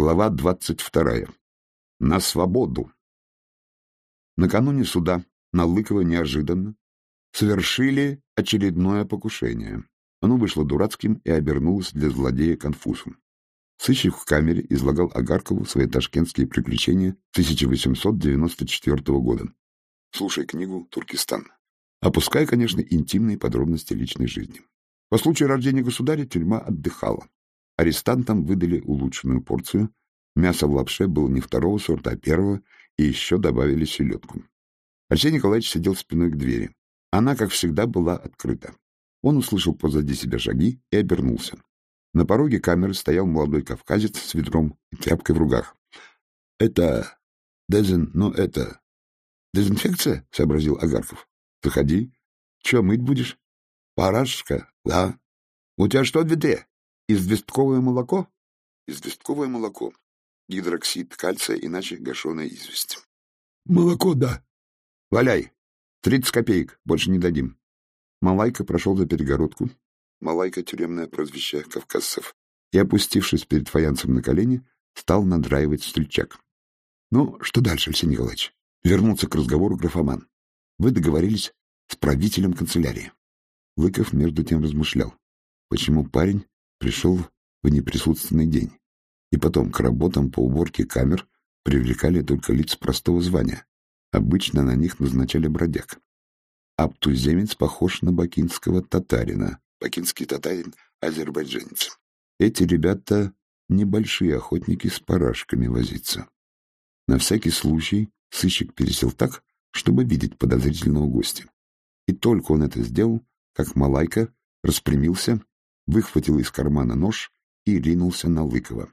Глава двадцать вторая. На свободу. Накануне суда на Лыкова неожиданно совершили очередное покушение. Оно вышло дурацким и обернулось для злодея конфузом. Сыщик в камере излагал Агаркову свои ташкентские приключения 1894 года. Слушай книгу «Туркестан». Опускай, конечно, интимные подробности личной жизни. По случаю рождения государя тюрьма отдыхала. Арестантам выдали улучшенную порцию. Мясо в лапше было не второго сорта, а первого, и еще добавили селедку. Алексей Николаевич сидел спиной к двери. Она, как всегда, была открыта. Он услышал позади себя шаги и обернулся. На пороге камеры стоял молодой кавказец с ведром и тряпкой в руках. — Это... Дезин... Ну, это... — Дезинфекция? — сообразил Агарков. — Заходи. — Че, мыть будешь? — Парашка, да. — У тебя что в ведре? Известковое молоко? Известковое молоко. Гидроксид кальция, иначе гашеная известь. Молоко, да. Валяй. Тридцать копеек. Больше не дадим. Малайка прошел за перегородку. Малайка — тюремное прозвище кавказцев. И, опустившись перед фаянцем на колени, стал надраивать стрельчак. Ну, что дальше, Алексей Николаевич? Вернулся к разговору графоман. Вы договорились с правителем канцелярии. Лыков между тем размышлял. Почему парень пришел в неприсутственный день. И потом к работам по уборке камер привлекали только лиц простого звания. Обычно на них назначали бродяг. А туземец похож на бакинского татарина. Бакинский татарин — азербайджанец. Эти ребята — небольшие охотники с парашками возиться. На всякий случай сыщик пересел так, чтобы видеть подозрительного гостя. И только он это сделал, как Малайка распрямился выхватил из кармана нож и ринулся на Лыкова.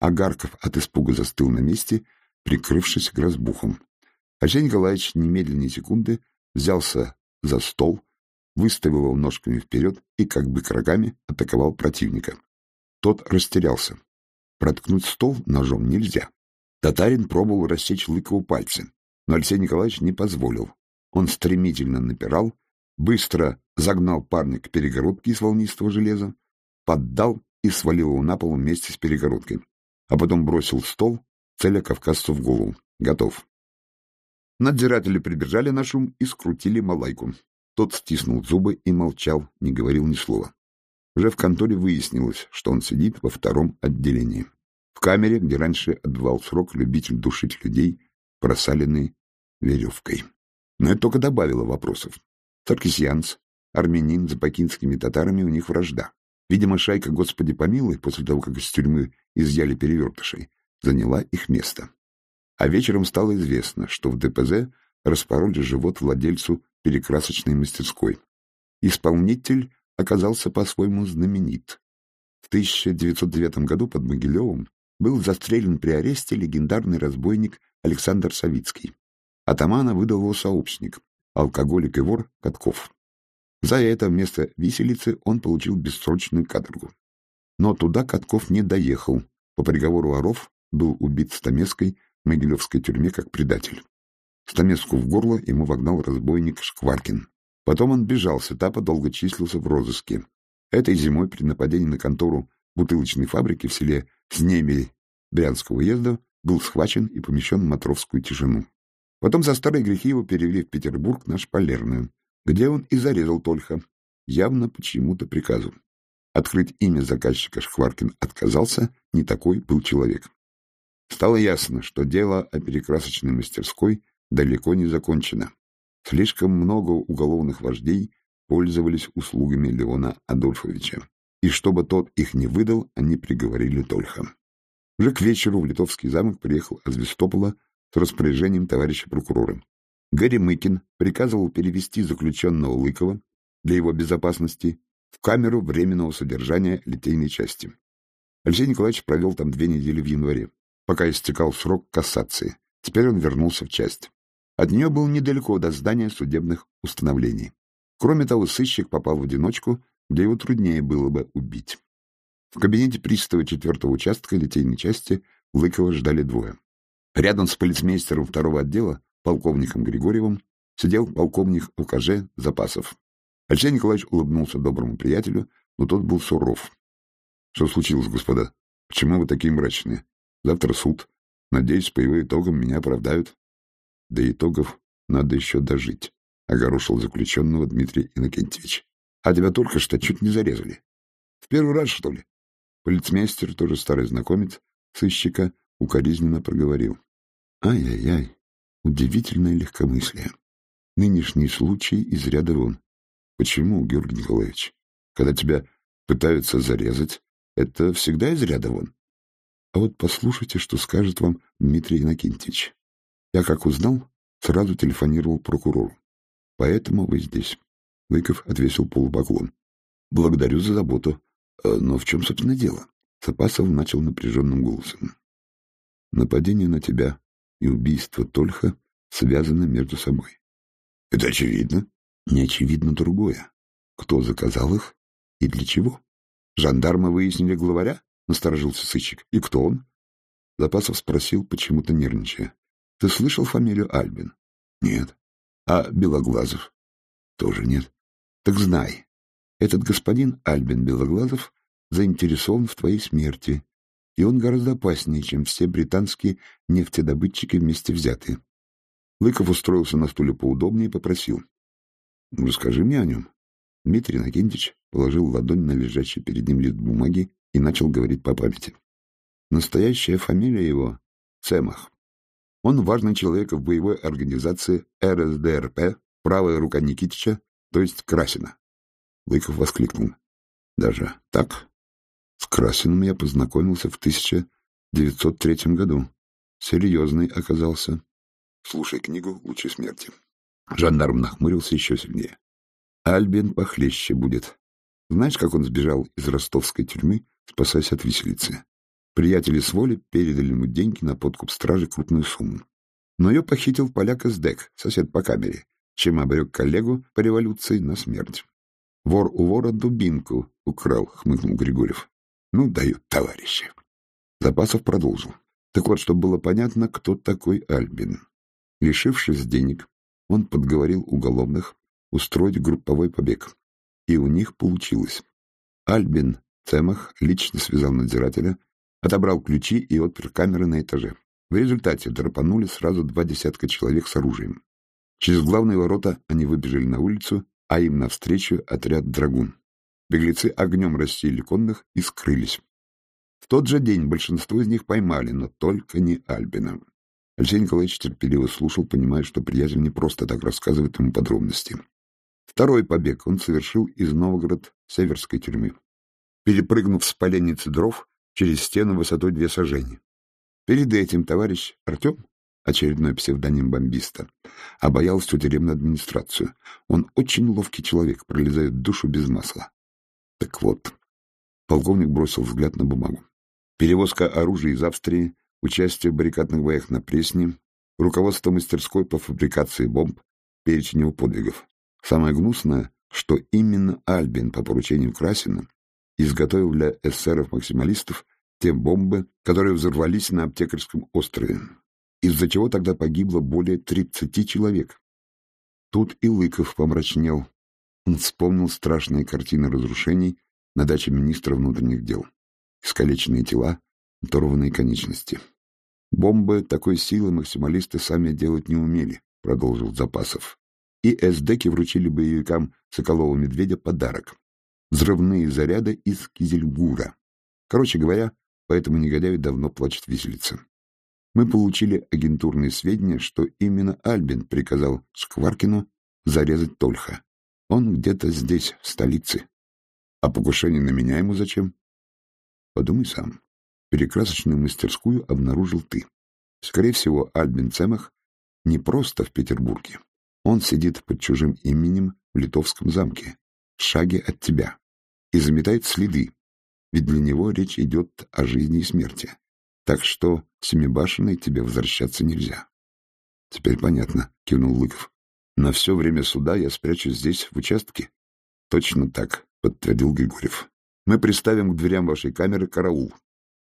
Агарков от испуга застыл на месте, прикрывшись грозбухом. Алексей Николаевич немедленные секунды взялся за стол, выставил его ножками вперед и, как бы рогами, атаковал противника. Тот растерялся. Проткнуть стол ножом нельзя. Татарин пробовал рассечь Лыкову пальцы, но Алексей Николаевич не позволил. Он стремительно напирал, быстро загнал парня к перегородке из волнистого железа, поддал и свалил его на пол вместе с перегородкой, а потом бросил стол, целя кавказцу в голову. Готов. Надзиратели прибежали на шум и скрутили малайку. Тот стиснул зубы и молчал, не говорил ни слова. Уже в конторе выяснилось, что он сидит во втором отделении. В камере, где раньше отбывал срок любитель душить людей, просаленный веревкой. Но это только добавило вопросов. Саркисьянц, армянин, за бакинскими татарами у них вражда. Видимо, шайка, господи помилуй, после того, как из тюрьмы изъяли перевертышей, заняла их место. А вечером стало известно, что в ДПЗ распороли живот владельцу перекрасочной мастерской. Исполнитель оказался по-своему знаменит. В 1909 году под Могилевым был застрелен при аресте легендарный разбойник Александр Савицкий. Атамана выдал его сообщник, алкоголик и вор Катков. За это вместо виселицы он получил бессрочную каторгу. Но туда Катков не доехал. По приговору воров был убит Стамеской в Могилевской тюрьме как предатель. Стамеску в горло ему вогнал разбойник Шкваркин. Потом он бежал с этапа, долго числился в розыске. Этой зимой при нападении на контору бутылочной фабрики в селе Снемель Брянского уезда был схвачен и помещен в Матровскую тишину. Потом за старые грехи его перевели в Петербург на Шпалерную, где он и зарезал Тольха, явно почему-то приказу. Открыть имя заказчика Шкваркин отказался, не такой был человек. Стало ясно, что дело о перекрасочной мастерской далеко не закончено. Слишком много уголовных вождей пользовались услугами Леона Адольфовича, и чтобы тот их не выдал, они приговорили Тольха. Уже к вечеру в Литовский замок приехал Вестопола с распоряжением товарища прокурора. Гэри Мыкин приказывал перевести заключенного Лыкова для его безопасности в камеру временного содержания литейной части. Алексей Николаевич провел там две недели в январе, пока истекал срок кассации. Теперь он вернулся в часть. От нее было недалеко до здания судебных установлений. Кроме того, сыщик попал в одиночку, где его труднее было бы убить. В кабинете пристава четвертого участка литейной части Лыкова ждали двое. Рядом с полицмейстером второго отдела, полковником Григорьевым, сидел полковник УКЖ Запасов. Алексей Николаевич улыбнулся доброму приятелю, но тот был суров. — Что случилось, господа? Почему вы такие мрачные? Завтра суд. Надеюсь, по его итогам меня оправдают. До итогов надо еще дожить, — огорошил заключенного Дмитрий Иннокентьевич. А тебя только что чуть не зарезали. В первый раз, что ли? Полицмейстер, тоже старый знакомец, сыщика, укоризненно проговорил. Ай-яй-яй, удивительное легкомыслие. Нынешний случай из ряда вон. Почему, Георгий Николаевич? Когда тебя пытаются зарезать, это всегда из ряда вон. А вот послушайте, что скажет вам Дмитрий Иннокентьевич. Я, как узнал, сразу телефонировал прокурору. Поэтому вы здесь. Лыков отвесил полубоклон. Благодарю за заботу. Э, но в чем, собственно, дело? Сапасов начал напряженным голосом. Нападение на тебя и убийство Тольха связаны между собой. Это очевидно. Не очевидно другое. Кто заказал их и для чего? Жандармы выяснили главаря? Насторожился сыщик. И кто он? Запасов спросил, почему-то нервничая. Ты слышал фамилию Альбин? Нет. А Белоглазов? Тоже нет. Так знай, этот господин Альбин Белоглазов заинтересован в твоей смерти, и он гораздо опаснее, чем все британские нефтедобытчики вместе взятые. Лыков устроился на стуле поудобнее и попросил. — Расскажи мне о нем. Дмитрий Иннокентьевич положил ладонь на лежащий перед ним лист бумаги и начал говорить по памяти. Настоящая фамилия его — Цемах. Он важный человек в боевой организации РСДРП, правая рука Никитича, то есть Красина. Лыков воскликнул. Даже так? С Красиным я познакомился в 1903 году. Серьезный оказался. Слушай книгу «Лучи смерти». Жандарм нахмурился еще сильнее. Альбин похлеще будет. Знаешь, как он сбежал из ростовской тюрьмы, спасаясь от виселицы? Приятели с воли передали ему деньги на подкуп стражи крупную сумму. Но ее похитил поляк Эсдек, сосед по камере, чем обрек коллегу по революции на смерть. Вор у вора дубинку украл, хмыкнул Григорьев. Ну, дают товарищи. Запасов продолжил. Так вот, чтобы было понятно, кто такой Альбин. Лишившись денег, он подговорил уголовных устроить групповой побег. И у них получилось. Альбин Цемах лично связал надзирателя, отобрал ключи и отпер камеры на этаже. В результате драпанули сразу два десятка человек с оружием. Через главные ворота они выбежали на улицу а им навстречу отряд драгун. Беглецы огнем растили конных и скрылись. В тот же день большинство из них поймали, но только не Альбина. Алексей Николаевич терпеливо слушал, понимая, что приятель не просто так рассказывает ему подробности. Второй побег он совершил из Новгород-Северской тюрьмы, перепрыгнув с поленницы дров через стену высотой две сажени. Перед этим товарищ Артем очередной псевдоним бомбиста, обаял всю тюремную администрацию. Он очень ловкий человек, пролезает душу без масла. Так вот, полковник бросил взгляд на бумагу. Перевозка оружия из Австрии, участие в баррикадных боях на Пресне, руководство мастерской по фабрикации бомб, перечень его подвигов. Самое гнусное, что именно Альбин по поручению Красина изготовил для эсеров-максималистов те бомбы, которые взорвались на аптекарском острове из-за чего тогда погибло более тридцати человек. Тут и Лыков помрачнел. Он вспомнил страшные картины разрушений на даче министра внутренних дел. Искалеченные тела, оторванные конечности. Бомбы такой силы максималисты сами делать не умели, продолжил Запасов. И эсдеки вручили боевикам Соколова-Медведя подарок. Взрывные заряды из Кизельгура. Короче говоря, поэтому негодяй давно плачет виселица мы получили агентурные сведения, что именно Альбин приказал Скваркину зарезать Тольха. Он где-то здесь, в столице. А покушение на меня ему зачем? Подумай сам. Перекрасочную мастерскую обнаружил ты. Скорее всего, Альбин Цемах не просто в Петербурге. Он сидит под чужим именем в Литовском замке, в шаге от тебя, и заметает следы, ведь для него речь идет о жизни и смерти. Так что Семибашенной тебе возвращаться нельзя. — Теперь понятно, — кивнул Лыков. — На все время суда я спрячусь здесь, в участке? — Точно так, — подтвердил Григорьев. — Мы приставим к дверям вашей камеры караул.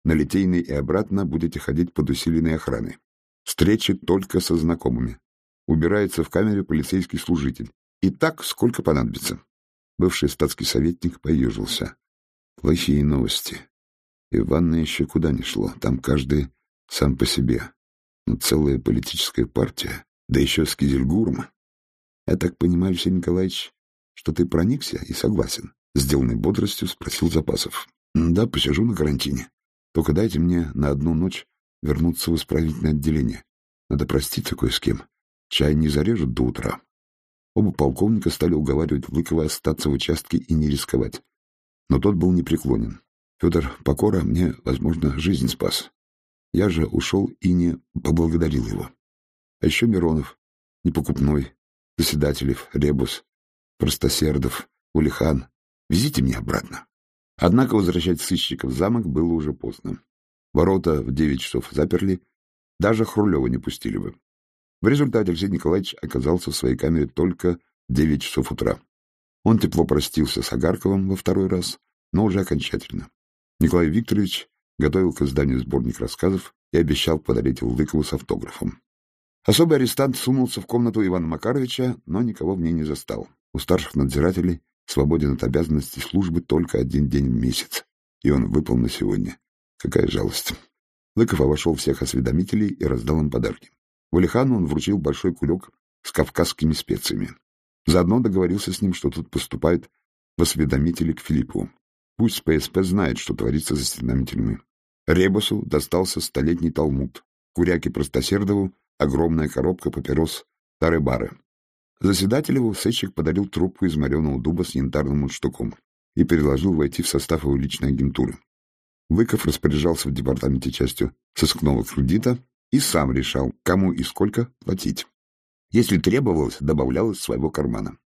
На Литейной и обратно будете ходить под усиленной охраной. Встречи только со знакомыми. Убирается в камере полицейский служитель. И так, сколько понадобится. Бывший статский советник поежился. Плохие новости. И ванна еще куда ни шло. Там каждые сам по себе. Но целая политическая партия, да еще с Кизельгуром. Я так понимаю, Алексей Николаевич, что ты проникся и согласен? Сделанной бодростью спросил Запасов. Да, посижу на карантине. Только дайте мне на одну ночь вернуться в исправительное отделение. Надо проститься кое с кем. Чай не зарежут до утра. Оба полковника стали уговаривать Лыкова остаться в участке и не рисковать. Но тот был непреклонен. Федор Покора мне, возможно, жизнь спас. Я же ушел и не поблагодарил его. А еще Миронов, Непокупной, Заседателев, Ребус, Простосердов, Улихан. Везите меня обратно. Однако возвращать сыщиков в замок было уже поздно. Ворота в девять часов заперли, даже Хрулева не пустили бы. В результате Алексей Николаевич оказался в своей камере только в девять часов утра. Он тепло простился с Агарковым во второй раз, но уже окончательно. Николай Викторович готовил к изданию сборник рассказов и обещал подарить Лыкову с автографом. Особый арестант сунулся в комнату Ивана Макаровича, но никого в ней не застал. У старших надзирателей свободен от обязанностей службы только один день в месяц, и он выпал на сегодня. Какая жалость. Лыков обошел всех осведомителей и раздал им подарки. Валихану он вручил большой кулек с кавказскими специями. Заодно договорился с ним, что тут поступают в осведомители к Филиппу. Пусть ПСП знает, что творится за стенами тюрьмы. Ребусу достался столетний талмуд, Куряке Простосердову огромная коробка папирос Тары-Бары. Заседателеву сыщик подарил трубку из мореного дуба с янтарным мундштуком и предложил войти в состав его личной агентуры. Выков распоряжался в департаменте частью сыскного кредита и сам решал, кому и сколько платить. Если требовалось, добавлял из своего кармана.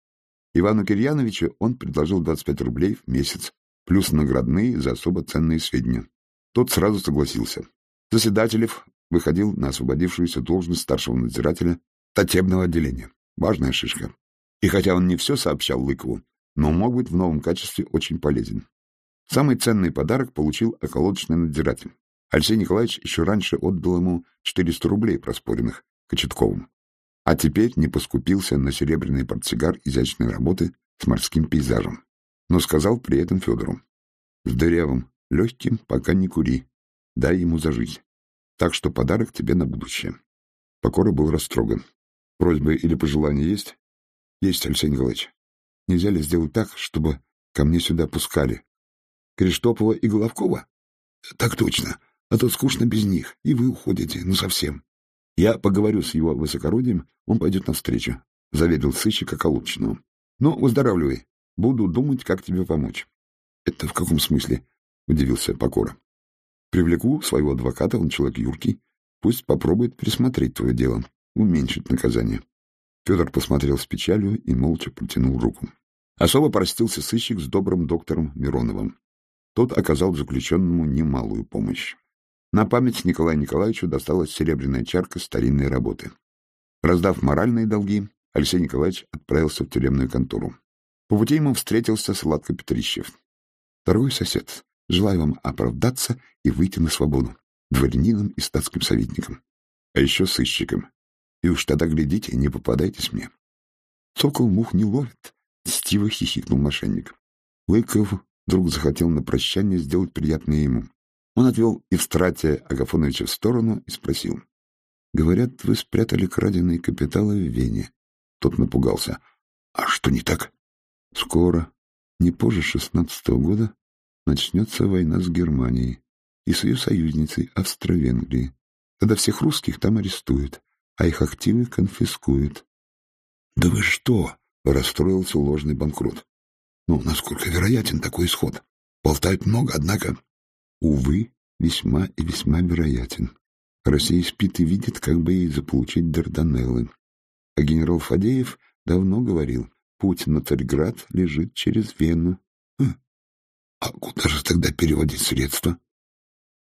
Ивану Кирьяновичу он предложил 25 рублей в месяц, плюс наградные за особо ценные сведения. Тот сразу согласился. Заседателев выходил на освободившуюся должность старшего надзирателя татебного отделения. Важная шишка. И хотя он не все сообщал Лыкову, но мог быть в новом качестве очень полезен. Самый ценный подарок получил околоточный надзиратель. Алексей Николаевич еще раньше отдал ему 400 рублей проспоренных Кочетковым. А теперь не поскупился на серебряный портсигар изящной работы с морским пейзажем. Но сказал при этом Федору. С дырявым, легким, пока не кури. Дай ему зажить. Так что подарок тебе на будущее. Покора был растроган. Просьбы или пожелания есть? Есть, Алексей Николаевич. Нельзя ли сделать так, чтобы ко мне сюда пускали Криштопова и Головкова? Так точно. А то скучно без них, и вы уходите, ну совсем. Я поговорю с его высокородием, он пойдет навстречу, — заверил сыщика Колубчиного. Ну, выздоравливай. Буду думать, как тебе помочь. Это в каком смысле? — удивился Покора. Привлеку своего адвоката, он человек юркий. Пусть попробует присмотреть твое дело, уменьшить наказание. Федор посмотрел с печалью и молча протянул руку. Особо простился сыщик с добрым доктором Мироновым. Тот оказал заключенному немалую помощь. На память Николаю Николаевичу досталась серебряная чарка старинной работы. Раздав моральные долги, Алексей Николаевич отправился в тюремную контору. По пути ему встретился Сладко Петрищев. Дорогой сосед, желаю вам оправдаться и выйти на свободу, дворянином и статским советником, а еще сыщиком. И уж тогда, глядите, не попадайтесь мне. Сокол мух не ловит, — стиво хихикнул мошенник. Лыков вдруг захотел на прощание сделать приятное ему. Он отвел Евстратия Агафоновича в сторону и спросил. — Говорят, вы спрятали краденые капиталы в Вене. Тот напугался. — А что не так? — Скоро, не позже шестнадцатого года, начнется война с Германией и с ее союзницей Австро-Венгрией. Тогда всех русских там арестуют, а их активы конфискуют. — Да вы что? — расстроился ложный банкрот. Ну, насколько вероятен такой исход? Болтают много, однако... Увы, весьма и весьма вероятен. Россия спит и видит, как бы ей заполучить Дарданеллы. А генерал Фадеев давно говорил, путь на Царьград лежит через Вену. Хм. А куда же тогда переводить средства?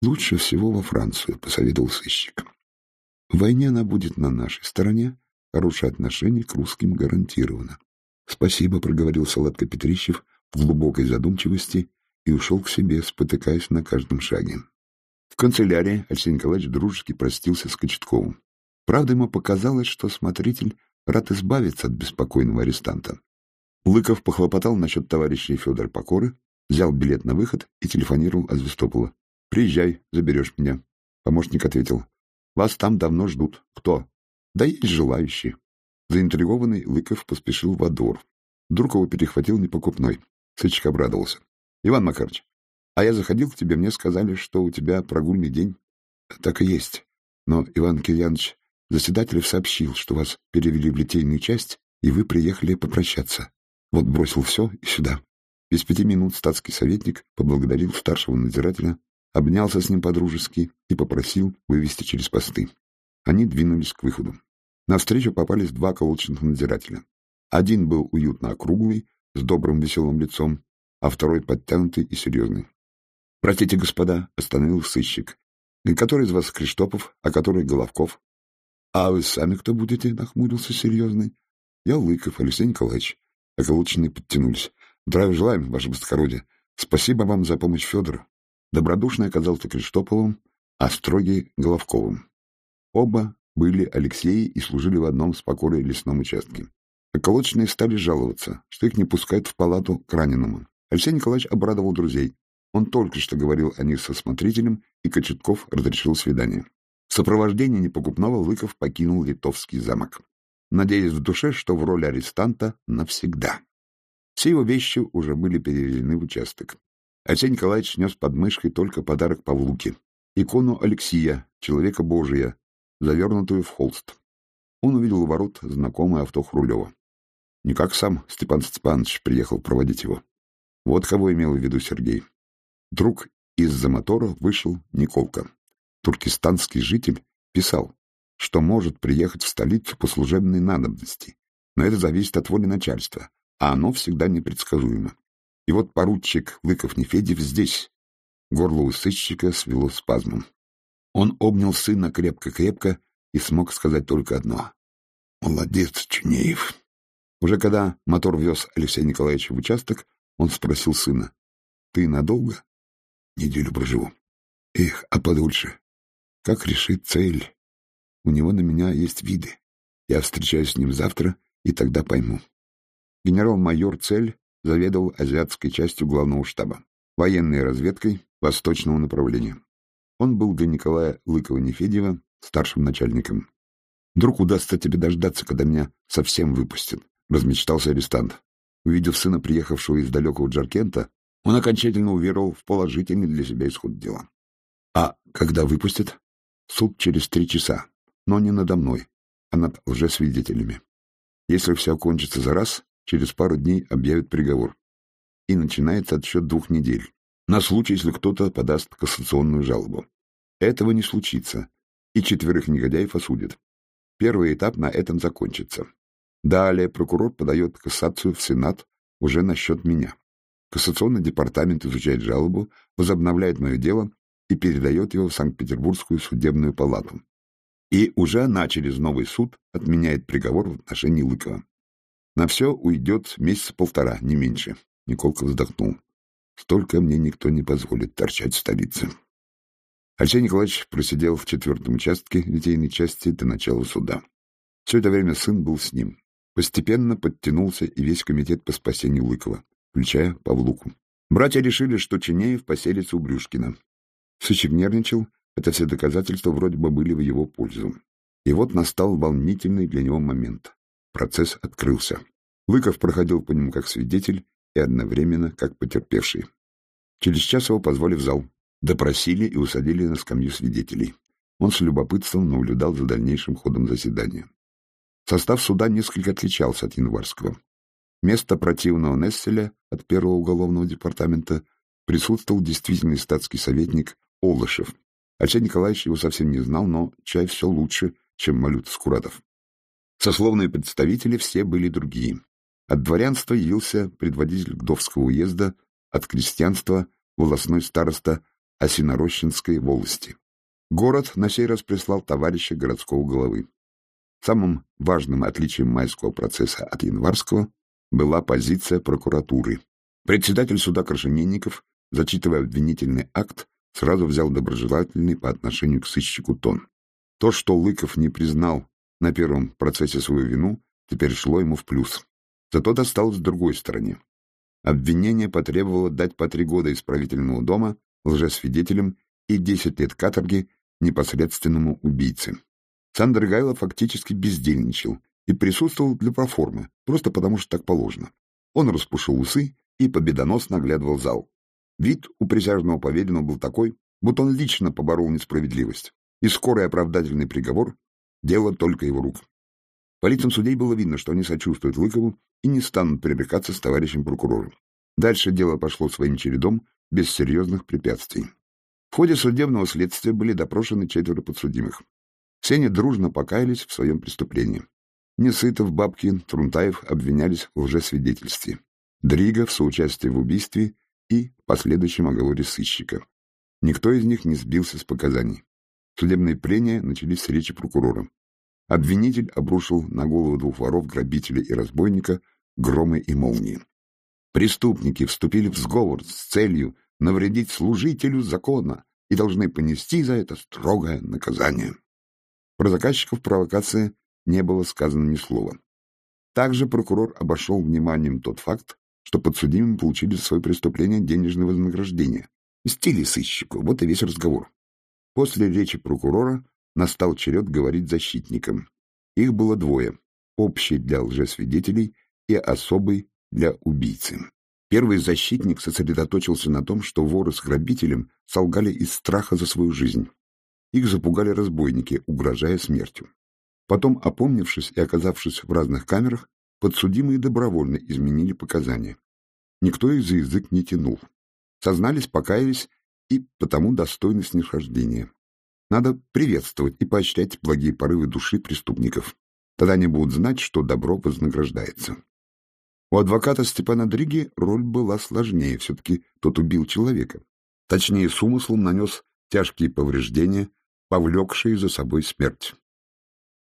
Лучше всего во Францию, посоветовал сыщик. В войне она будет на нашей стороне, хорошее отношение к русским гарантировано. «Спасибо», — проговорил Салатка Петрищев в глубокой задумчивости и ушел к себе, спотыкаясь на каждом шаге. В канцелярии Алексей Николаевич дружески простился с Кочетковым. Правда, ему показалось, что смотритель рад избавиться от беспокойного арестанта. Лыков похлопотал насчет товарища Федора Покоры, взял билет на выход и телефонировал Азвестопола. «Приезжай, заберешь меня. Помощник ответил. Вас там давно ждут. Кто? Да есть желающие. Заинтригованный Лыков поспешил во двор. Его перехватил непокупной. Сычек обрадовался. — Иван Макарович, а я заходил к тебе, мне сказали, что у тебя прогульный день. — Так и есть. Но Иван Кирьянович Заседателев сообщил, что вас перевели в литейную часть, и вы приехали попрощаться. Вот бросил все и сюда. Без пяти минут статский советник поблагодарил старшего надзирателя, обнялся с ним по-дружески и попросил вывести через посты. Они двинулись к выходу. Навстречу попались два колочных надзирателя. Один был уютно округлый, с добрым веселым лицом, а второй подтянутый и серьезный. — Простите, господа, — остановил сыщик. — Который из вас Криштопов, а который Головков? — А вы сами кто будете? — нахмурился серьезный. — Я Лыков, Алексей Николаевич. Околоченные подтянулись. — Здравия желаем, ваше быстрокородие. Спасибо вам за помощь Федору. Добродушный оказался Криштоповым, а строгий — Головковым. Оба были Алексеи и служили в одном с покорой лесном участке. Околочные стали жаловаться, что их не пускают в палату к раненому. Алексей Николаевич обрадовал друзей. Он только что говорил о них со смотрителем, и Кочетков разрешил свидание. В сопровождении непокупного Лыков покинул Литовский замок, надеясь в душе, что в роли арестанта навсегда. Все его вещи уже были переведены в участок. Алексей Николаевич нес под мышкой только подарок Павлуке — икону Алексия, человека Божия, завернутую в холст. Он увидел у ворот знакомое авто Хрулева. Не как сам Степан Степанович приехал проводить его. Вот кого имел в виду Сергей. Вдруг из-за мотора вышел Николка туркестанский житель писал, что может приехать в столицу по служебной надобности, но это зависит от воли начальства, а оно всегда непредсказуемо. И вот поручик Лыков-Нефедев здесь. Горло у сыщика свело спазмом. Он обнял сына крепко-крепко и смог сказать только одно. «Молодец, Чунеев!» Уже когда мотор вез Алексея Николаевича в участок, он спросил сына. «Ты надолго?» «Неделю проживу». «Эх, а подольше?» Как решит цель? У него на меня есть виды. Я встречаюсь с ним завтра, и тогда пойму. Генерал-майор Цель заведовал азиатской частью главного штаба, военной разведкой восточного направления. Он был для Николая Лыкова-Нефедьева старшим начальником. «Вдруг удастся тебе дождаться, когда меня совсем выпустят», — размечтался арестант. Увидев сына, приехавшего из далекого Джаркента, он окончательно уверовал в положительный для себя исход дела. «А когда выпустят?» Суд через три часа, но не надо мной, а над лжесвидетелями. Если все окончится за раз, через пару дней объявят приговор. И начинается отсчет двух недель, на случай, если кто-то подаст кассационную жалобу. Этого не случится, и четверых негодяев осудят. Первый этап на этом закончится. Далее прокурор подает кассацию в Сенат уже на счет меня. Кассационный департамент изучает жалобу, возобновляет мое дело и передает его в Санкт-Петербургскую судебную палату. И уже она через новый суд отменяет приговор в отношении Лыкова. На все уйдет месяца полтора, не меньше. Николка вздохнул. Столько мне никто не позволит торчать в столице. Алексей Николаевич просидел в четвертом участке литейной части до начала суда. Все это время сын был с ним. Постепенно подтянулся и весь комитет по спасению Лыкова, включая Павлуку. Братья решили, что Чинеев поселится у Брюшкина, Сычек нервничал, хотя все доказательства вроде бы были в его пользу. И вот настал волнительный для него момент. Процесс открылся. Лыков проходил по нему как свидетель и одновременно как потерпевший. Через час его позвали в зал. Допросили и усадили на скамью свидетелей. Он с любопытством наблюдал за дальнейшим ходом заседания. Состав суда несколько отличался от январского. Место противного Несселя от первого уголовного департамента присутствовал действительный статский советник Олышев. Алексей Николаевич его совсем не знал, но чай все лучше, чем Малют Скуратов. Сословные представители все были другие. От дворянства явился предводитель Гдовского уезда, от крестьянства — волосной староста Осинорощенской волости. Город на сей раз прислал товарища городского головы. Самым важным отличием майского процесса от январского была позиция прокуратуры. Председатель суда Крашенинников, зачитывая обвинительный акт, сразу взял доброжелательный по отношению к сыщику тон. То, что Лыков не признал на первом процессе свою вину, теперь шло ему в плюс. Зато досталось с другой стороне. Обвинение потребовало дать по три года исправительного дома лжесвидетелям и десять лет каторги непосредственному убийце. Сандер Гайло фактически бездельничал и присутствовал для проформы, просто потому что так положено. Он распушил усы и победоносно оглядывал зал. Вид у присяжного поверенного был такой, будто он лично поборол несправедливость, и скорый оправдательный приговор — дело только его рук. По лицам судей было видно, что они сочувствуют Лыкову и не станут пререкаться с товарищем прокурором. Дальше дело пошло своим чередом, без серьезных препятствий. В ходе судебного следствия были допрошены четверо подсудимых. Все они дружно покаялись в своем преступлении. Несытов, Бабкин, Трунтаев обвинялись в лжесвидетельстве. Дрига в соучастии в убийстве и последующем оговоре сыщика. Никто из них не сбился с показаний. Судебные прения начались с речи прокурора. Обвинитель обрушил на голову двух воров, грабителя и разбойника, громы и молнии. Преступники вступили в сговор с целью навредить служителю закона и должны понести за это строгое наказание. Про заказчиков провокации не было сказано ни слова. Также прокурор обошел вниманием тот факт, что подсудимые получили за свое преступление денежное вознаграждение. Мстили сыщику, вот и весь разговор. После речи прокурора настал черед говорить защитникам. Их было двое, общий для лжесвидетелей и особый для убийцы. Первый защитник сосредоточился на том, что воры с грабителем солгали из страха за свою жизнь. Их запугали разбойники, угрожая смертью. Потом, опомнившись и оказавшись в разных камерах, подсудимые добровольно изменили показания. Никто их за язык не тянул. Сознались, покаялись и потому достойны снисхождения. Надо приветствовать и поощрять благие порывы души преступников. Тогда они будут знать, что добро вознаграждается. У адвоката Степана Дриги роль была сложнее, все-таки тот убил человека. Точнее, с умыслом нанес тяжкие повреждения, повлекшие за собой смерть.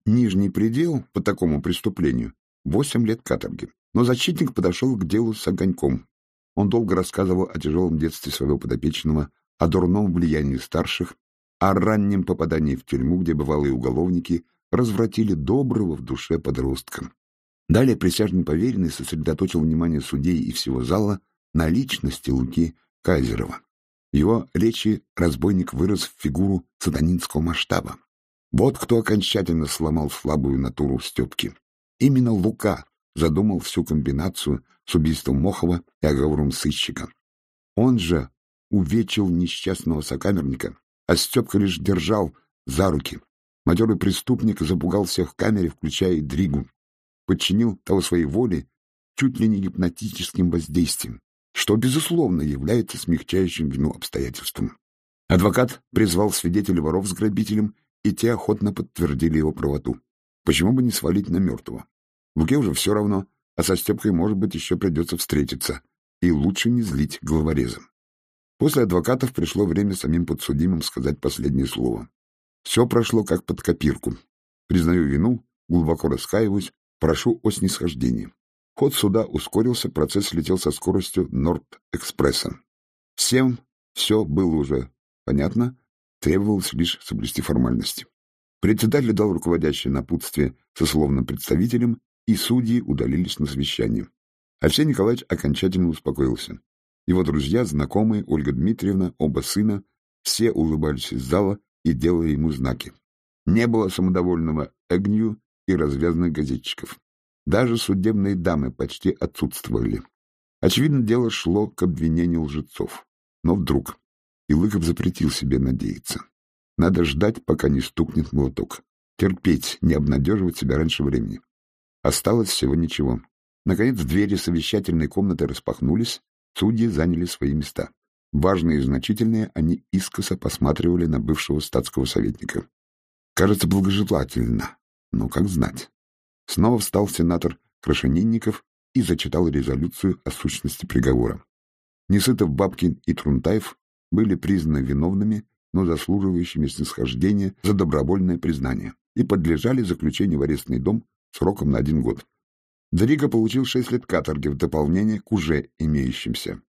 Нижний предел по такому преступлению — восемь лет каторги. Но защитник подошел к делу с огоньком. Он долго рассказывал о тяжелом детстве своего подопечного, о дурном влиянии старших, о раннем попадании в тюрьму, где бывалые уголовники развратили доброго в душе подростка. Далее присяжный поверенный сосредоточил внимание судей и всего зала на личности Луки Кайзерова. В его речи разбойник вырос в фигуру сатанинского масштаба. Вот кто окончательно сломал слабую натуру Степки. Именно Лука задумал всю комбинацию с убийством Мохова и оговором сыщика. Он же увечил несчастного сокамерника, а Степка лишь держал за руки. Матерый преступник запугал всех в камере, включая и Дригу подчинил того своей воле чуть ли не гипнотическим воздействием, что, безусловно, является смягчающим вину обстоятельством. Адвокат призвал свидетелей воров с грабителем, и те охотно подтвердили его правоту. Почему бы не свалить на мертвого? Луке уже все равно, а со Степкой, может быть, еще придется встретиться, и лучше не злить главореза. После адвокатов пришло время самим подсудимым сказать последнее слово. Все прошло как под копирку. Признаю вину, глубоко раскаиваюсь, Прошу о снисхождении. Ход суда ускорился, процесс летел со скоростью Норд-экспресса. Всем все было уже понятно, требовалось лишь соблюсти формальности. Председатель дал руководящее напутствие сословным представителям, и судьи удалились на совещание. Алексей Николаевич окончательно успокоился. Его друзья, знакомые, Ольга Дмитриевна, оба сына, все улыбались из зала и делали ему знаки. Не было самодовольного Эгню и развязанных газетчиков. Даже судебные дамы почти отсутствовали. Очевидно, дело шло к обвинению лжецов. Но вдруг Илыков запретил себе надеяться. Надо ждать, пока не стукнет молоток. Терпеть, не обнадеживать себя раньше времени. Осталось всего ничего. Наконец, двери совещательной комнаты распахнулись, судьи заняли свои места. Важные и значительные, они искоса посматривали на бывшего статского советника. Кажется, благожелательно, но как знать. Снова встал сенатор Крашенинников и зачитал резолюцию о сущности приговора. Несытов, Бабкин и Трунтаев были признаны виновными, но заслуживающими снисхождения за добровольное признание и подлежали заключению в арестный дом сроком на один год. Дрига получил шесть лет каторги в дополнение к уже имеющимся.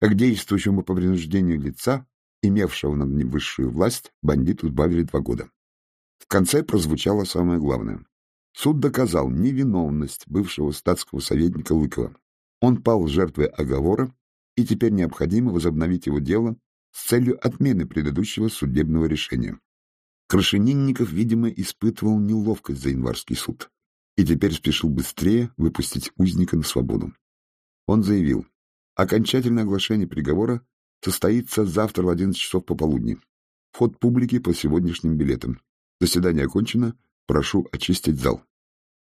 Как действующему по принуждению лица, имевшего над ним высшую власть, бандиту сбавили два года. В конце прозвучало самое главное. Суд доказал невиновность бывшего статского советника Лыкова. Он пал жертвой оговора, и теперь необходимо возобновить его дело с целью отмены предыдущего судебного решения. Крашенинников, видимо, испытывал неловкость за январский суд и теперь спешил быстрее выпустить узника на свободу. Он заявил, окончательное оглашение приговора состоится завтра в 11 часов пополудни. Вход публики по сегодняшним билетам. Заседание окончено, прошу очистить зал.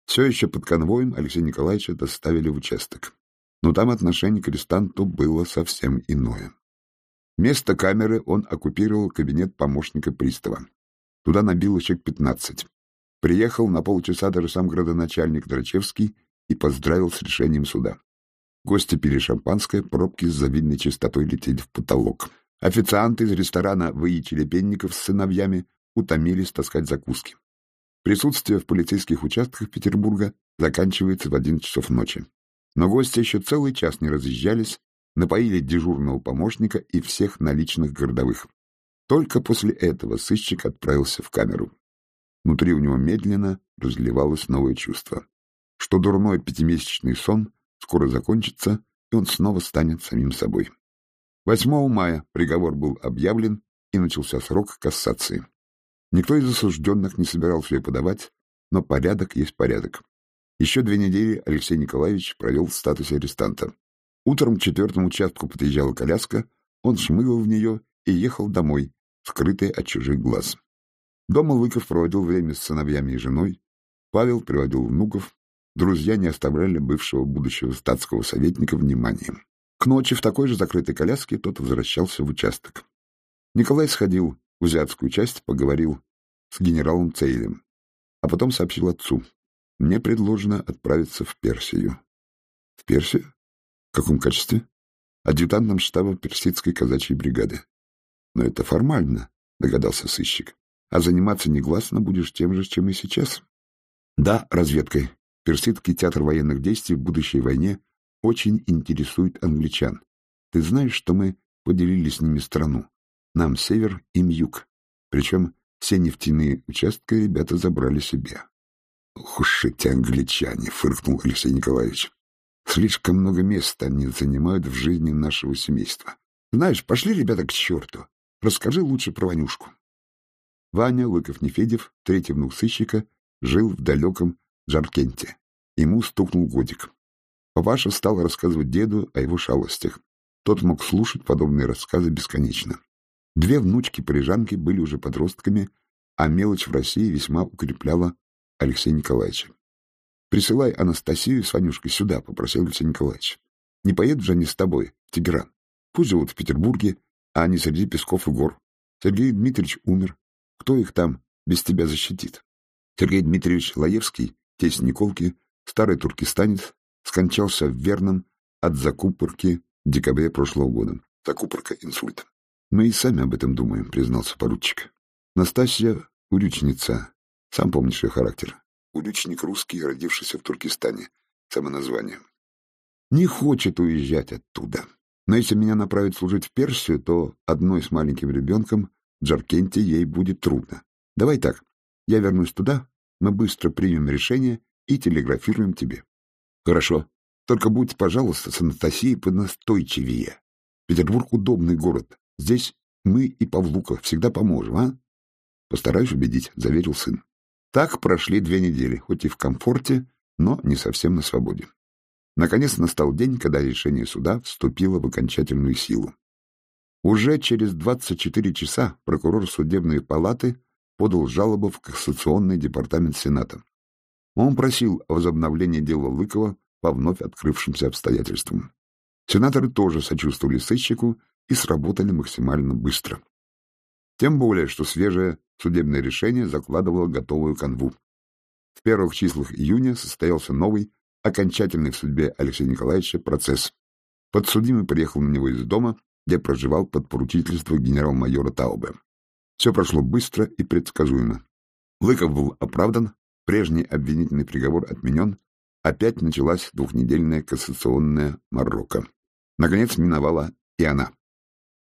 Все еще под конвоем Алексея Николаевича доставили в участок. Но там отношение к арестанту было совсем иное. Вместо камеры он оккупировал кабинет помощника пристава. Туда набило человек пятнадцать. Приехал на полчаса даже сам градоначальник Драчевский и поздравил с решением суда. Гости пили шампанское, пробки с завидной частотой летели в потолок. Официанты из ресторана выичили пенников с сыновьями, утомились таскать закуски. Присутствие в полицейских участках Петербурга заканчивается в один часов ночи. Но гости еще целый час не разъезжались, напоили дежурного помощника и всех наличных городовых. Только после этого сыщик отправился в камеру. Внутри у него медленно разливалось новое чувство, что дурной пятимесячный сон скоро закончится, и он снова станет самим собой. 8 мая приговор был объявлен, и начался срок кассации. Никто из осужденных не собирался ее подавать, но порядок есть порядок. Еще две недели Алексей Николаевич провел в статусе арестанта. Утром к четвертому участку подъезжала коляска, он шмыгал в нее и ехал домой, скрытый от чужих глаз. Дома Лыков проводил время с сыновьями и женой, Павел приводил внуков, друзья не оставляли бывшего будущего статского советника вниманием. К ночи в такой же закрытой коляске тот возвращался в участок. Николай сходил в азиатскую часть, поговорил с генералом Цейлем, а потом сообщил отцу. Мне предложено отправиться в Персию. В Персию? В каком качестве? Адъютантом штаба персидской казачьей бригады. Но это формально, догадался сыщик. А заниматься негласно будешь тем же, чем и сейчас. Да, разведкой. Персидский театр военных действий в будущей войне очень интересует англичан. Ты знаешь, что мы поделили с ними страну? Нам север, им юг. Причем все нефтяные участки ребята забрали себе. — Ох уж эти англичане! — фыркнул Алексей Николаевич. — Слишком много места они занимают в жизни нашего семейства. Знаешь, пошли ребята к черту. Расскажи лучше про Ванюшку. Ваня Лыков-Нефедев, третий внук сыщика, жил в далеком Джаркенте. Ему стукнул годик. Папаша стал рассказывать деду о его шалостях. Тот мог слушать подобные рассказы бесконечно. Две внучки-парижанки были уже подростками, а мелочь в России весьма укрепляла Алексея Николаевича. «Присылай Анастасию с Ванюшкой сюда», — попросил Алексей Николаевич. «Не поедут же они с тобой в Тегеран. Пусть живут в Петербурге, а не среди песков и гор. Сергей Дмитриевич умер. Кто их там без тебя защитит?» Сергей Дмитриевич Лаевский, тесть Николки, старый туркестанец, скончался в Верном от закупорки в декабре прошлого года. Закупорка инсульта. Мы и сами об этом думаем, признался поручик. Настасья — урючница. Сам помнишь ее характер. Урючник русский, родившийся в Туркестане. Само название. Не хочет уезжать оттуда. Но если меня направить служить в Персию, то одной с маленьким ребенком Джаркенте ей будет трудно. Давай так. Я вернусь туда, мы быстро примем решение и телеграфируем тебе. Хорошо. Только будь, пожалуйста, с Анастасией понастойчивее. Петербург — удобный город. Здесь мы и Павлука всегда поможем, а? Постараюсь убедить, — заверил сын. Так прошли две недели, хоть и в комфорте, но не совсем на свободе. Наконец настал день, когда решение суда вступило в окончательную силу. Уже через 24 часа прокурор судебной палаты подал жалобу в Кассационный департамент Сената. Он просил о возобновлении дела Лыкова по вновь открывшимся обстоятельствам. Сенаторы тоже сочувствовали сыщику и сработали максимально быстро. Тем более, что свежее судебное решение закладывало готовую канву. В первых числах июня состоялся новый, окончательный в судьбе Алексея Николаевича процесс. Подсудимый приехал на него из дома, где проживал под поручительство генерал-майора Таубе. Все прошло быстро и предсказуемо. Лыков был оправдан, Прежний обвинительный приговор отменен, опять началась двухнедельная кассационная Марокко. Наконец миновала и она.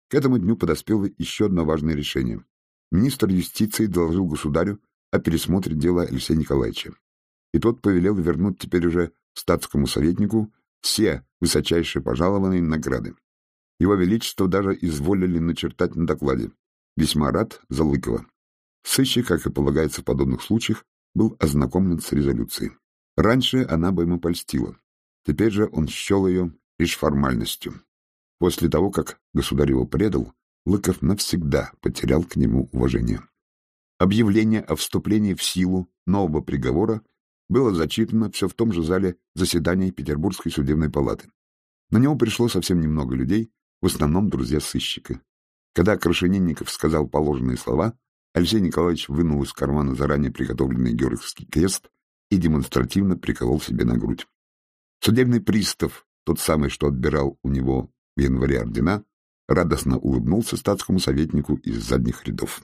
К этому дню подоспело еще одно важное решение. Министр юстиции доложил государю о пересмотре дела Алексея Николаевича. И тот повелел вернуть теперь уже статскому советнику все высочайшие пожалованные награды. Его Величество даже изволили начертать на докладе. Весьма рад за Лыкова. Сыщик, как и полагается в подобных случаях, был ознакомлен с резолюцией. Раньше она бы ему польстила. Теперь же он счел ее лишь формальностью. После того, как государь его предал, Лыков навсегда потерял к нему уважение. Объявление о вступлении в силу нового приговора было зачитано все в том же зале заседания Петербургской судебной палаты. На него пришло совсем немного людей, в основном друзья сыщика. Когда Крашенинников сказал положенные слова, Алексей Николаевич вынул из кармана заранее приготовленный георгиевский крест и демонстративно приколол себе на грудь. Судебный пристав, тот самый, что отбирал у него в январе ордена, радостно улыбнулся статскому советнику из задних рядов.